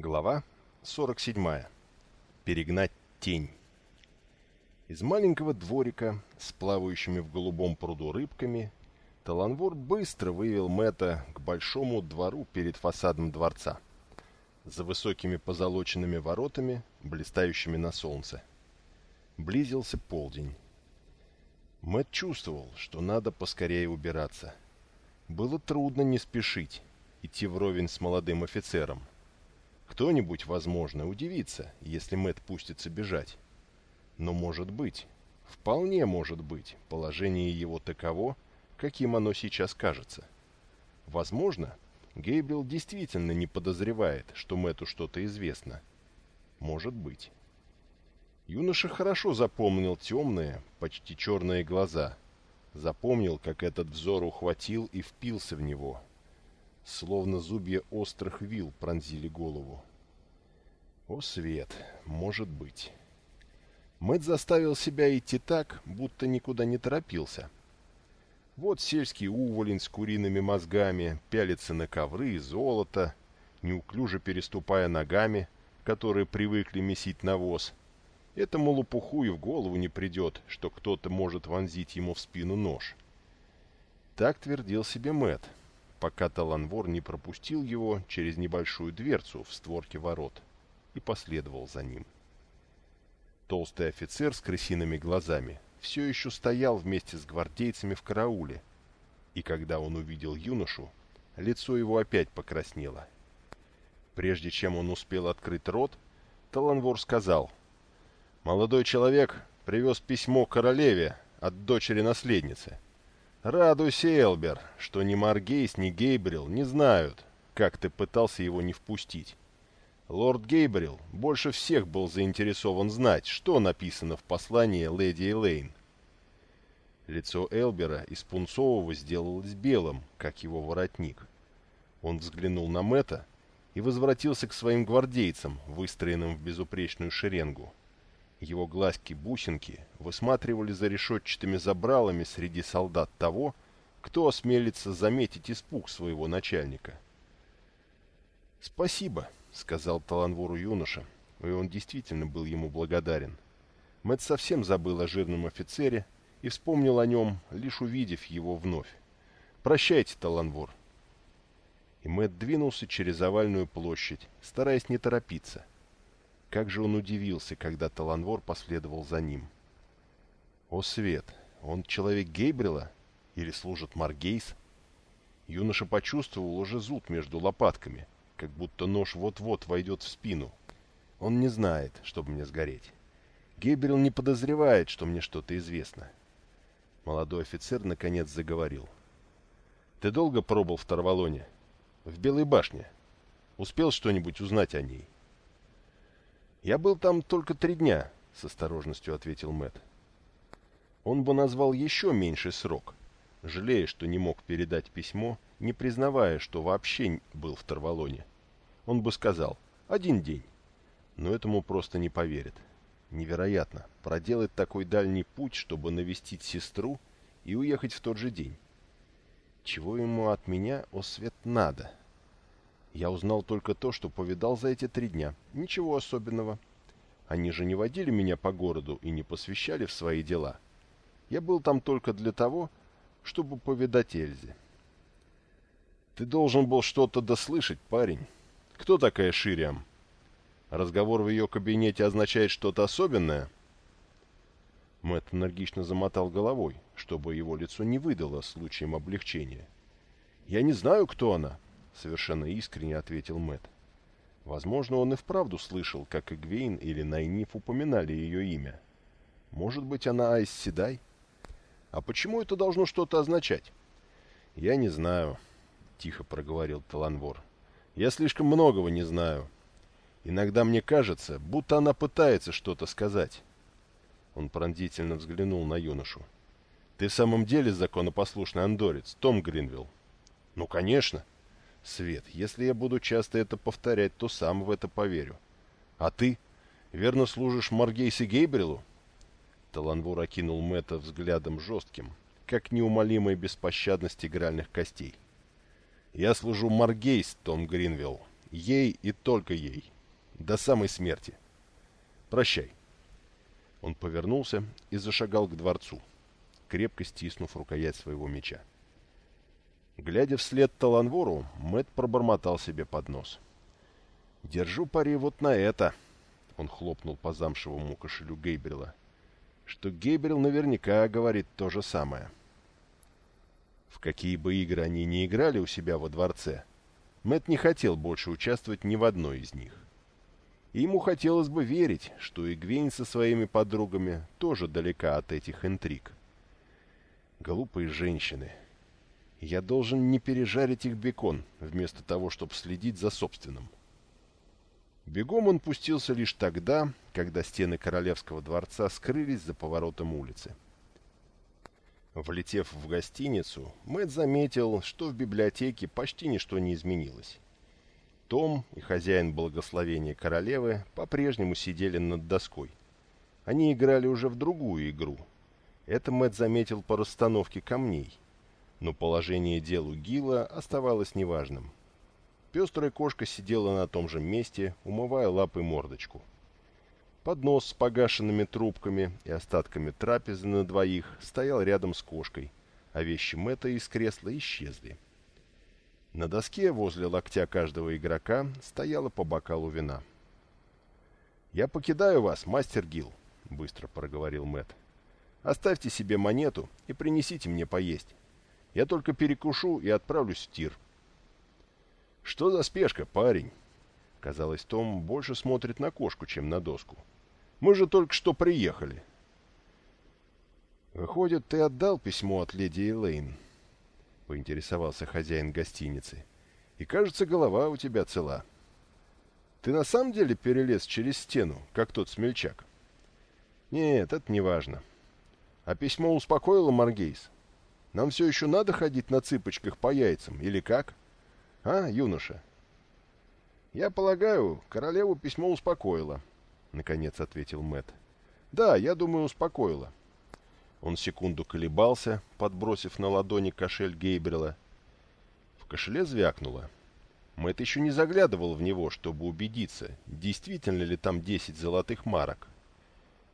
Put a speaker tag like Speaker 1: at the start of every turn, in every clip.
Speaker 1: Глава 47. Перегнать тень. Из маленького дворика с плавающими в голубом пруду рыбками Таланвор быстро вывел Мэтта к большому двору перед фасадом дворца. За высокими позолоченными воротами, блистающими на солнце. Близился полдень. Мэтт чувствовал, что надо поскорее убираться. Было трудно не спешить, идти вровень с молодым офицером — кто-нибудь, возможно, удивится, если Мэт пустится бежать. Но может быть, вполне может быть, положение его таково, каким оно сейчас кажется. Возможно, Гейбрил действительно не подозревает, что Мэту что-то известно. Может быть. Юноша хорошо запомнил темные, почти черные глаза. Запомнил, как этот взор ухватил и впился в него, словно зубья острых вил пронзили голову. О, свет, может быть. Мэтт заставил себя идти так, будто никуда не торопился. Вот сельский уволень с куриными мозгами пялится на ковры и золото, неуклюже переступая ногами, которые привыкли месить навоз. Этому лопуху и в голову не придет, что кто-то может вонзить ему в спину нож. Так твердил себе Мэтт, пока Таланвор не пропустил его через небольшую дверцу в створке ворот и последовал за ним. Толстый офицер с крысиными глазами все еще стоял вместе с гвардейцами в карауле, и когда он увидел юношу, лицо его опять покраснело. Прежде чем он успел открыть рот, Таланвор сказал, «Молодой человек привез письмо королеве от дочери-наследницы. Радуйся, Элбер, что ни Маргейс, ни Гейбрил не знают, как ты пытался его не впустить. Лорд Гейбрил больше всех был заинтересован знать, что написано в послании леди Элейн. Лицо Элбера из пунцового сделалось белым, как его воротник. Он взглянул на Мэтта и возвратился к своим гвардейцам, выстроенным в безупречную шеренгу. Его глазки-бусинки высматривали за решетчатыми забралами среди солдат того, кто осмелится заметить испуг своего начальника. «Спасибо», — сказал Таланвору юноша, и он действительно был ему благодарен. Мэтт совсем забыл о жирном офицере и вспомнил о нем, лишь увидев его вновь. «Прощайте, Таланвор». И Мэтт двинулся через овальную площадь, стараясь не торопиться. Как же он удивился, когда Таланвор последовал за ним. «О, Свет! Он человек Гейбрила? Или служит Маргейс?» Юноша почувствовал уже зуд между лопатками, как будто нож вот-вот войдет в спину. Он не знает, чтобы мне сгореть. Гейбрил не подозревает, что мне что-то известно. Молодой офицер наконец заговорил. «Ты долго пробыл в Тарвалоне? В Белой башне? Успел что-нибудь узнать о ней?» «Я был там только три дня», — с осторожностью ответил Мэт. Он бы назвал еще меньший срок, жалея, что не мог передать письмо, не признавая, что вообще был в Тарвалоне. Он бы сказал «один день», но этому просто не поверит. Невероятно, проделать такой дальний путь, чтобы навестить сестру и уехать в тот же день. Чего ему от меня, о свет, надо?» Я узнал только то, что повидал за эти три дня. Ничего особенного. Они же не водили меня по городу и не посвящали в свои дела. Я был там только для того, чтобы повидать Эльзе. Ты должен был что-то дослышать, парень. Кто такая Шириам? Разговор в ее кабинете означает что-то особенное? Мэтт энергично замотал головой, чтобы его лицо не выдало случаем облегчения. «Я не знаю, кто она», совершенно искренне ответил Мэт. Возможно, он и вправду слышал, как Игвейн или Найниф упоминали ее имя. Может быть, она Айс Седай? А почему это должно что-то означать? Я не знаю, тихо проговорил Таланвор. Я слишком многого не знаю. Иногда мне кажется, будто она пытается что-то сказать. Он пронзительно взглянул на юношу. Ты в самом деле законопослушный андорец, Том Гринвилл? Ну, конечно, Свет, если я буду часто это повторять, то сам в это поверю. А ты? Верно служишь Маргейсе Гейбрилу? Таланвур окинул Мэтта взглядом жестким, как неумолимая беспощадность игральных костей. «Я служу Маргейс, Том Гринвилл, Ей и только ей. До самой смерти. Прощай. Он повернулся и зашагал к дворцу, крепко стиснув рукоять своего меча. Глядя вслед Таланвору, Мэт пробормотал себе под нос. «Держу пари вот на это!» Он хлопнул по замшевому кошелю Гейбрила. «Что Гейбрил наверняка говорит то же самое». В какие бы игры они ни играли у себя во дворце, Мэт не хотел больше участвовать ни в одной из них. И ему хотелось бы верить, что Игвейн со своими подругами тоже далека от этих интриг. Глупые женщины. Я должен не пережарить их бекон, вместо того, чтобы следить за собственным. Бегом он пустился лишь тогда, когда стены королевского дворца скрылись за поворотом улицы. Влетев в гостиницу, Мэтт заметил, что в библиотеке почти ничто не изменилось. Том и хозяин благословения королевы по-прежнему сидели над доской. Они играли уже в другую игру. Это Мэтт заметил по расстановке камней. Но положение дел у Гила оставалось неважным. Пестрая кошка сидела на том же месте, умывая лапой мордочку. Поднос с погашенными трубками и остатками трапезы на двоих стоял рядом с кошкой, а вещи Мэтта из кресла исчезли. На доске возле локтя каждого игрока стояло по бокалу вина. «Я покидаю вас, мастер Гил», — быстро проговорил Мэт. «Оставьте себе монету и принесите мне поесть. Я только перекушу и отправлюсь в тир». «Что за спешка, парень?» Казалось, Том больше смотрит на кошку, чем на доску. «Мы же только что приехали». «Выходит, ты отдал письмо от леди Элейн?» поинтересовался хозяин гостиницы. «И, кажется, голова у тебя цела. Ты на самом деле перелез через стену, как тот смельчак?» «Нет, это не важно. А письмо успокоило Маргейс? Нам все еще надо ходить на цыпочках по яйцам, или как? А, юноша?» «Я полагаю, королеву письмо успокоило», — наконец ответил Мэт. «Да, я думаю, успокоило. Он секунду колебался, подбросив на ладони кошель Гейбрила. В кошеле звякнуло. Мэтт еще не заглядывал в него, чтобы убедиться, действительно ли там 10 золотых марок.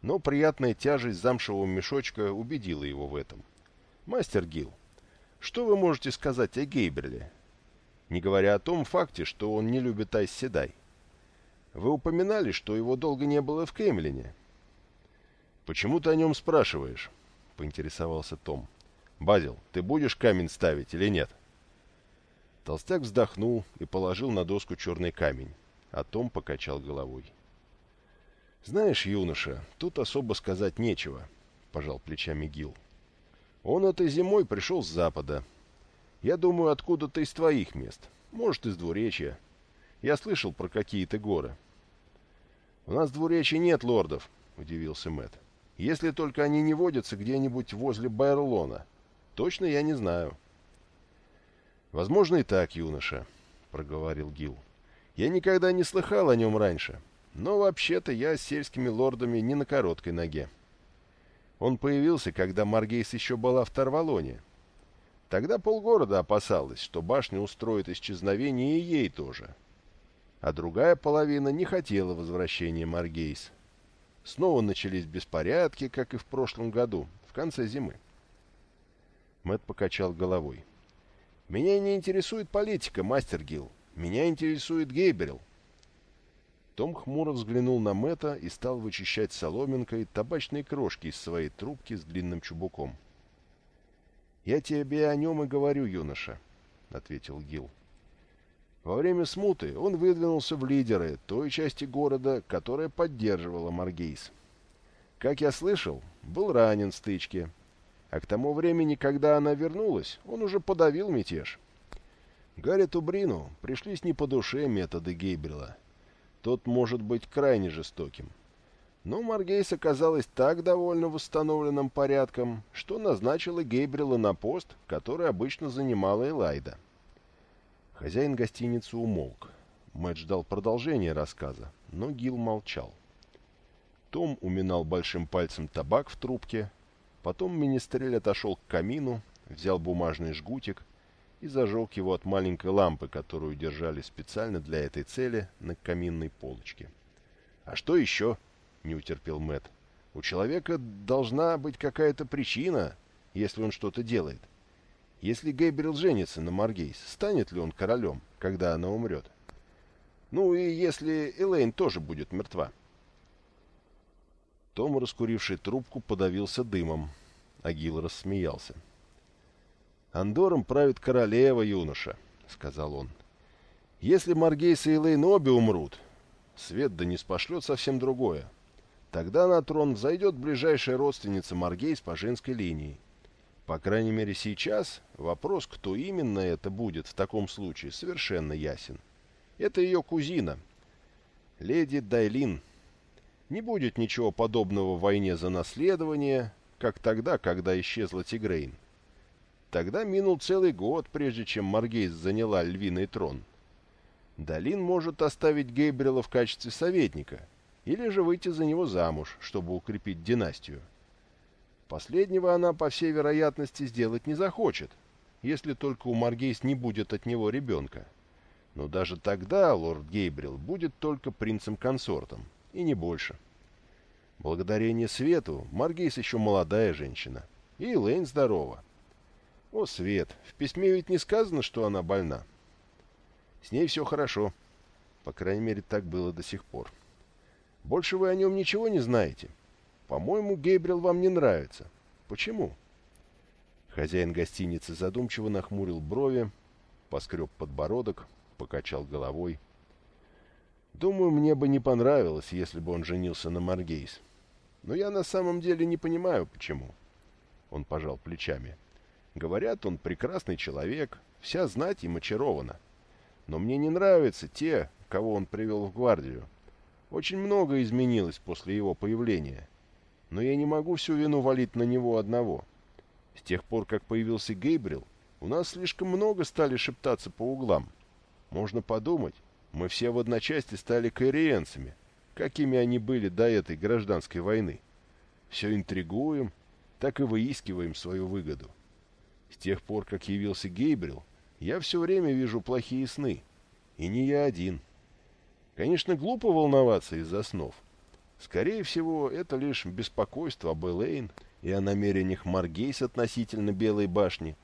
Speaker 1: Но приятная тяжесть замшевого мешочка убедила его в этом. «Мастер Гил, что вы можете сказать о Гейбриле? Не говоря о том факте, что он не любит Айс Седай. Вы упоминали, что его долго не было в Кемлине». «Почему ты о нем спрашиваешь?» — поинтересовался Том. «Базил, ты будешь камень ставить или нет?» Толстяк вздохнул и положил на доску черный камень, а Том покачал головой. «Знаешь, юноша, тут особо сказать нечего», — пожал плечами Гил. «Он этой зимой пришел с запада. Я думаю, откуда-то из твоих мест. Может, из двуречья. Я слышал про какие-то горы». «У нас в двуречье нет лордов», — удивился Мэтт. Если только они не водятся где-нибудь возле Байрлона. Точно я не знаю. Возможно и так, юноша, проговорил Гил. Я никогда не слыхал о нем раньше, но вообще-то я с сельскими лордами не на короткой ноге. Он появился, когда Маргейс еще была в Тарвалоне. Тогда полгорода опасалось, что башня устроит исчезновение и ей тоже. А другая половина не хотела возвращения Маргейс. Снова начались беспорядки, как и в прошлом году, в конце зимы. Мэт покачал головой. «Меня не интересует политика, мастер Гилл. Меня интересует Гейберил». Том хмуро взглянул на Мэта и стал вычищать соломинкой табачные крошки из своей трубки с длинным чубуком. «Я тебе о нем и говорю, юноша», — ответил Гилл. Во время смуты он выдвинулся в лидеры той части города, которая поддерживала Маргейс. Как я слышал, был ранен в стычке, а к тому времени, когда она вернулась, он уже подавил мятеж. Гарри Брину пришлись не по душе методы Гейбрила. Тот может быть крайне жестоким. Но Маргейс оказалась так довольна восстановленным порядком, что назначила Гейбрила на пост, который обычно занимала Элайда. Хозяин гостиницы умолк. Мэтт ждал продолжения рассказа, но Гил молчал. Том уминал большим пальцем табак в трубке, потом министрель отошел к камину, взял бумажный жгутик и зажег его от маленькой лампы, которую держали специально для этой цели на каминной полочке. «А что еще?» — не утерпел Мэт. «У человека должна быть какая-то причина, если он что-то делает. Если Гейбрил женится на Маргейс, станет ли он королем, когда она умрет? Ну и если Элейн тоже будет мертва?» Том, раскуривший трубку, подавился дымом. Агил рассмеялся. «Андором правит королева, юноша», — сказал он. «Если Маргейс и Элейн обе умрут, свет да не спошлет совсем другое. Тогда на трон взойдет ближайшая родственница Маргейс по женской линии. По крайней мере сейчас вопрос, кто именно это будет в таком случае, совершенно ясен. Это ее кузина, леди Дайлин, не будет ничего подобного в войне за наследование, как тогда, когда исчезла Тигрейн. Тогда минул целый год, прежде чем Маргейс заняла львиный трон. Далин может оставить Гейбрила в качестве советника, или же выйти за него замуж, чтобы укрепить династию. Последнего она, по всей вероятности, сделать не захочет, если только у Маргейс не будет от него ребенка. Но даже тогда лорд Гейбрил будет только принцем-консортом и не больше. Благодарение Свету Маргейс еще молодая женщина. И Лейн здорова. О, Свет, в письме ведь не сказано, что она больна. С ней все хорошо. По крайней мере, так было до сих пор. Больше вы о нем ничего не знаете. По-моему, Гейбрил вам не нравится. Почему? Хозяин гостиницы задумчиво нахмурил брови, поскреб подбородок, покачал головой — Думаю, мне бы не понравилось, если бы он женился на Маргейс. Но я на самом деле не понимаю, почему. Он пожал плечами. Говорят, он прекрасный человек, вся знать им очарована. Но мне не нравятся те, кого он привел в гвардию. Очень много изменилось после его появления. Но я не могу всю вину валить на него одного. С тех пор, как появился Гейбрил, у нас слишком много стали шептаться по углам. Можно подумать, мы все в одночасье стали каириенцами, какими они были до этой гражданской войны. Все интригуем, так и выискиваем свою выгоду. С тех пор, как явился Гейбрил, я все время вижу плохие сны. И не я один. Конечно, глупо волноваться из-за снов. Скорее всего, это лишь беспокойство об Элейн и о намерениях Маргейс относительно Белой башни,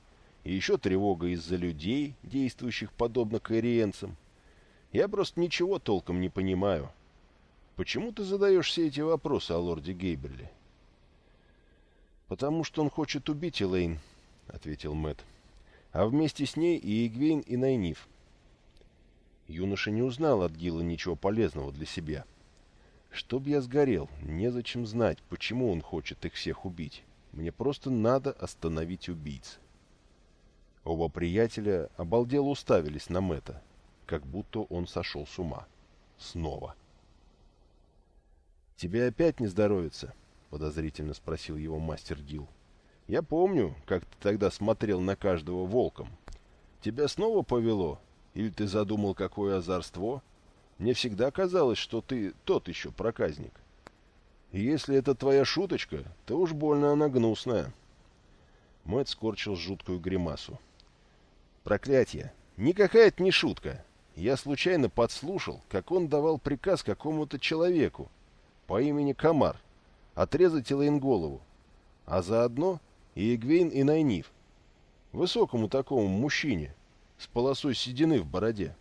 Speaker 1: и еще тревога из-за людей, действующих подобно каириенцам, я просто ничего толком не понимаю. Почему ты задаешь все эти вопросы о лорде Гейберле? «Потому что он хочет убить Элейн», — ответил Мэт. «А вместе с ней и Игвейн, и Найниф». Юноша не узнал от Гила ничего полезного для себя. «Чтоб я сгорел, незачем знать, почему он хочет их всех убить. Мне просто надо остановить убийц». Оба приятеля обалдело уставились на Мэта как будто он сошел с ума. Снова. «Тебе опять не здоровится?» — подозрительно спросил его мастер Гил. «Я помню, как ты тогда смотрел на каждого волком. Тебя снова повело? Или ты задумал какое озорство? Мне всегда казалось, что ты тот еще проказник. И если это твоя шуточка, то уж больно она гнусная». Мэтт скорчил жуткую гримасу. «Проклятие! Никакая это не шутка. Я случайно подслушал, как он давал приказ какому-то человеку по имени Камар отрезать Элэйн голову, а заодно и Эгвейн и Найниф, высокому такому мужчине с полосой седины в бороде.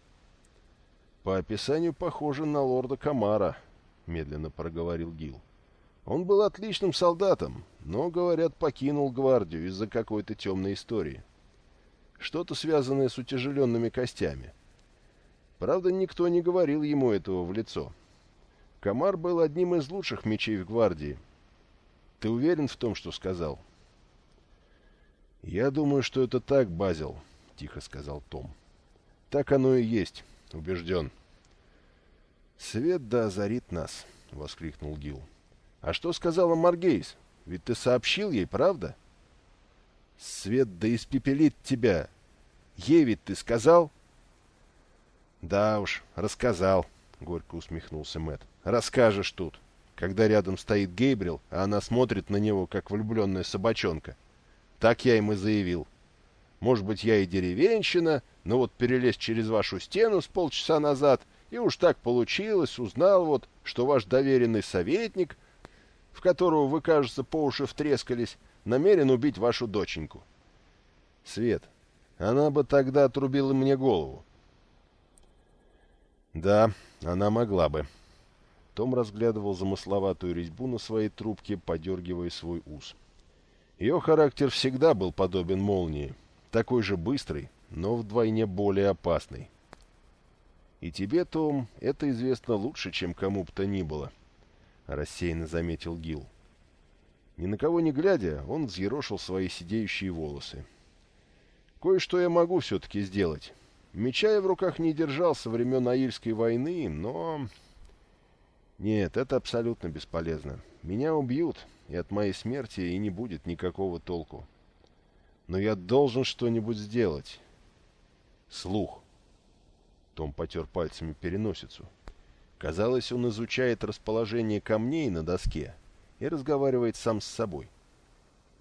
Speaker 1: «По описанию похоже на лорда Камара», — медленно проговорил Гил. «Он был отличным солдатом, но, говорят, покинул гвардию из-за какой-то темной истории. Что-то связанное с утяжеленными костями». Правда, никто не говорил ему этого в лицо. Комар был одним из лучших мечей в гвардии. Ты уверен в том, что сказал? «Я думаю, что это так, Базил», — тихо сказал Том. «Так оно и есть, убежден». «Свет да озарит нас», — воскликнул Гил. «А что сказала Маргейс? Ведь ты сообщил ей, правда?» «Свет да испепелит тебя. Ей ведь ты сказал?» Да уж, рассказал, горько усмехнулся Мэт. Расскажешь тут, когда рядом стоит Гейбрил, а она смотрит на него, как влюбленная собачонка. Так я им и заявил. Может быть, я и деревенщина, но вот перелез через вашу стену с полчаса назад, и уж так получилось, узнал вот, что ваш доверенный советник, в которого вы, кажется, по уши втрескались, намерен убить вашу доченьку. Свет, она бы тогда отрубила мне голову. Да, она могла бы. Том разглядывал замысловатую резьбу на своей трубке, подергивая свой ус. Ее характер всегда был подобен молнии, такой же быстрый, но вдвойне более опасный. И тебе, Том, это известно лучше, чем кому бы то ни было, — рассеянно заметил Гил. Ни на кого не глядя, он взъерошил свои сидеющие волосы. Кое-что я могу все-таки сделать. Меча я в руках не держал со времен Аильской войны, но... Нет, это абсолютно бесполезно. Меня убьют, и от моей смерти и не будет никакого толку. Но я должен что-нибудь сделать. Слух. Том потер пальцами переносицу. Казалось, он изучает расположение камней на доске и разговаривает сам с собой.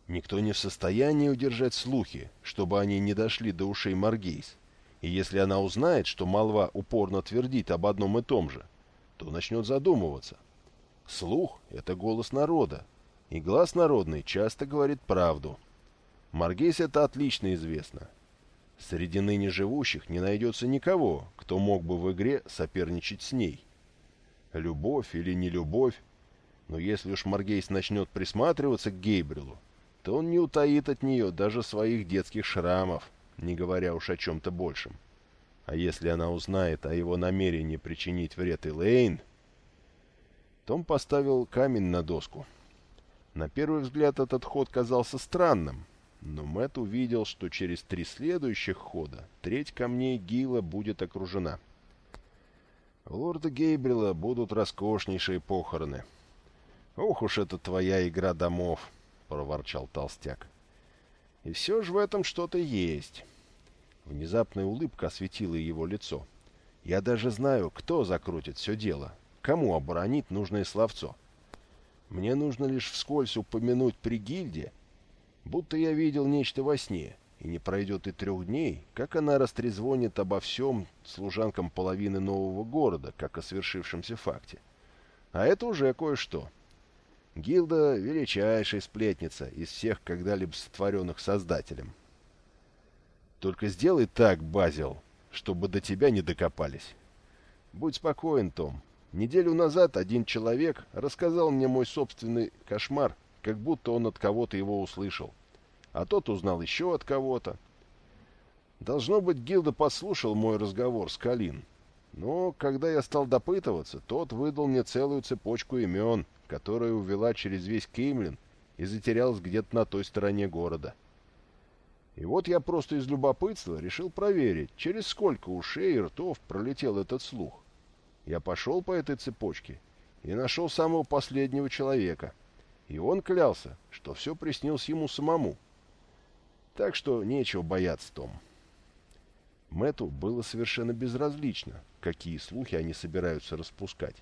Speaker 1: Никто не в состоянии удержать слухи, чтобы они не дошли до ушей Маргейс. И если она узнает, что молва упорно твердит об одном и том же, то начнет задумываться. Слух — это голос народа, и глаз народный часто говорит правду. Маргейс это отлично известно. Среди ныне живущих не найдется никого, кто мог бы в игре соперничать с ней. Любовь или не любовь, но если уж Маргейс начнет присматриваться к Гейбрилу, то он не утаит от нее даже своих детских шрамов, не говоря уж о чем-то большем. А если она узнает о его намерении причинить вред Элейн... Том поставил камень на доску. На первый взгляд этот ход казался странным, но Мэт увидел, что через три следующих хода треть камней Гила будет окружена. У лорда Гейбрила будут роскошнейшие похороны. «Ох уж это твоя игра домов!» — проворчал толстяк. «И все же в этом что-то есть». Внезапная улыбка осветила его лицо. «Я даже знаю, кто закрутит все дело, кому оборонит нужное словцо. Мне нужно лишь вскользь упомянуть при гильдии, будто я видел нечто во сне, и не пройдет и трех дней, как она растрезвонит обо всем служанкам половины нового города, как о свершившемся факте. А это уже кое-что. Гилда — величайшая сплетница из всех когда-либо сотворенных Создателем. Только сделай так, Базил, чтобы до тебя не докопались. Будь спокоен, Том. Неделю назад один человек рассказал мне мой собственный кошмар, как будто он от кого-то его услышал. А тот узнал еще от кого-то. Должно быть, Гилда послушал мой разговор с Калин. Но когда я стал допытываться, тот выдал мне целую цепочку имен — которая увела через весь Кеймлин и затерялась где-то на той стороне города. И вот я просто из любопытства решил проверить, через сколько ушей и ртов пролетел этот слух. Я пошел по этой цепочке и нашел самого последнего человека. И он клялся, что все приснилось ему самому. Так что нечего бояться, Том. Мэту было совершенно безразлично, какие слухи они собираются распускать.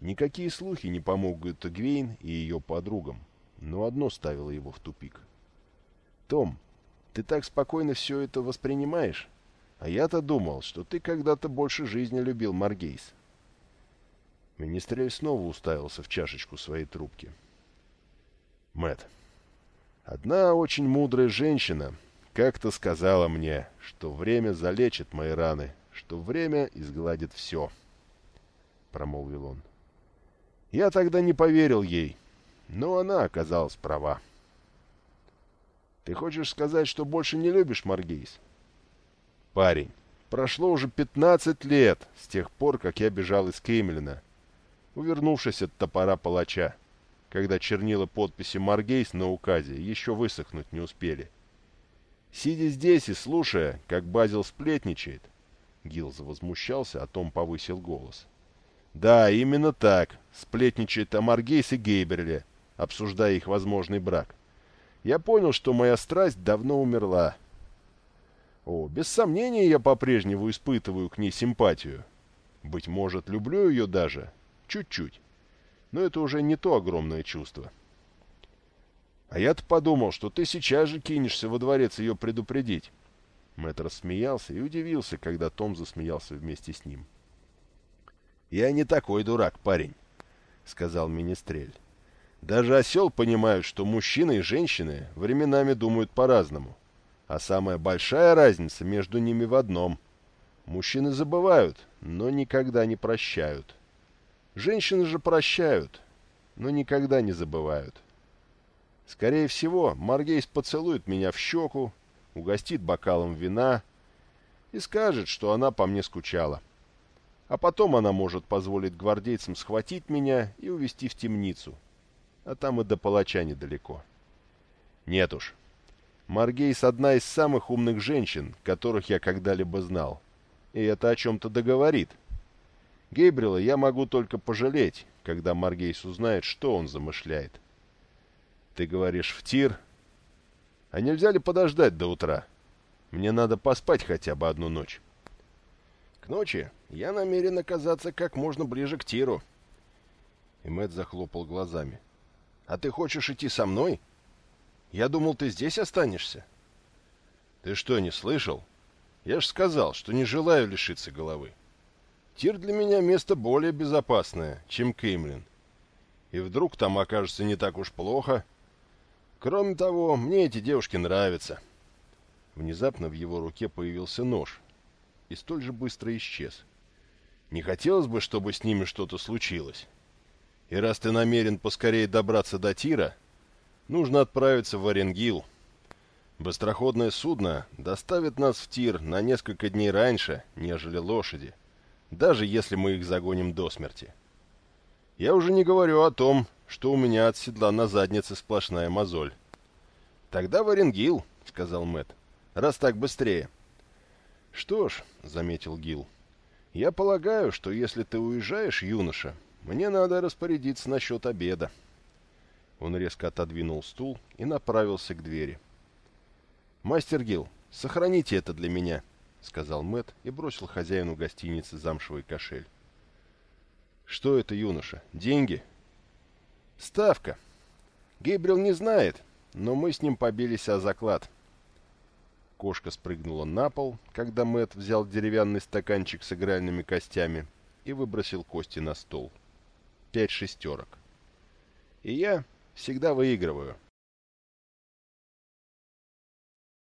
Speaker 1: Никакие слухи не помогут Гвейн и ее подругам, но одно ставило его в тупик. «Том, ты так спокойно все это воспринимаешь? А я-то думал, что ты когда-то больше жизни любил Маргейс». Министрель снова уставился в чашечку своей трубки. Мэт, одна очень мудрая женщина как-то сказала мне, что время залечит мои раны, что время изгладит все, — промолвил он. — я тогда не поверил ей, но она оказалась права. Ты хочешь сказать, что больше не любишь Маргейс? Парень, прошло уже пятнадцать лет с тех пор, как я бежал из Кеймлина, увернувшись от топора палача, когда чернила подписи Маргейс на указе еще высохнуть не успели. Сидя здесь и слушая, как Базил сплетничает, Гилз возмущался, а Том повысил голос. Да, именно так. Сплетничает о Маргейс и Гейберле, обсуждая их возможный брак. Я понял, что моя страсть давно умерла. О, без сомнения, я по-прежнему испытываю к ней симпатию. Быть может, люблю ее даже. Чуть-чуть. Но это уже не то огромное чувство. А я-то подумал, что ты сейчас же кинешься во дворец ее предупредить. Мэтт рассмеялся и удивился, когда Том засмеялся вместе с ним. «Я не такой дурак, парень», — сказал Министрель. «Даже осел понимают, что мужчины и женщины временами думают по-разному. А самая большая разница между ними в одном. Мужчины забывают, но никогда не прощают. Женщины же прощают, но никогда не забывают. Скорее всего, Маргейс поцелует меня в щеку, угостит бокалом вина и скажет, что она по мне скучала. А потом она может позволить гвардейцам схватить меня и увести в темницу. А там и до палача недалеко. Нет уж. Маргейс одна из самых умных женщин, которых я когда-либо знал. И это о чем-то договорит. Гейбрила я могу только пожалеть, когда Маргейс узнает, что он замышляет. Ты говоришь, в тир? А нельзя ли подождать до утра? Мне надо поспать хотя бы одну ночь. К ночи я намерен оказаться как можно ближе к тиру. И Мэтт захлопал глазами. А ты хочешь идти со мной? Я думал, ты здесь останешься. Ты что, не слышал? Я ж сказал, что не желаю лишиться головы. Тир для меня место более безопасное, чем Кеймлин. И вдруг там окажется не так уж плохо, Кроме того, мне эти девушки нравятся. Внезапно в его руке появился нож и столь же быстро исчез. Не хотелось бы, чтобы с ними что-то случилось. И раз ты намерен поскорее добраться до Тира, нужно отправиться в Оренгил. Быстроходное судно доставит нас в Тир на несколько дней раньше, нежели лошади, даже если мы их загоним до смерти. Я уже не говорю о том, что у меня от седла на заднице сплошная мозоль. «Тогда в Оренгил», — сказал Мэт. «Раз так быстрее». «Что ж», — заметил Гил, — «я полагаю, что если ты уезжаешь, юноша, мне надо распорядиться насчет обеда». Он резко отодвинул стул и направился к двери. «Мастер Гил, сохраните это для меня», — сказал Мэт и бросил хозяину гостиницы замшевый кошель. «Что это, юноша? Деньги?» «Ставка. Гейбрил не знает, но мы с ним побились о заклад». Кошка спрыгнула на пол, когда Мэт взял деревянный стаканчик с игральными костями и выбросил кости на стол. Пять шестерок. И я всегда выигрываю.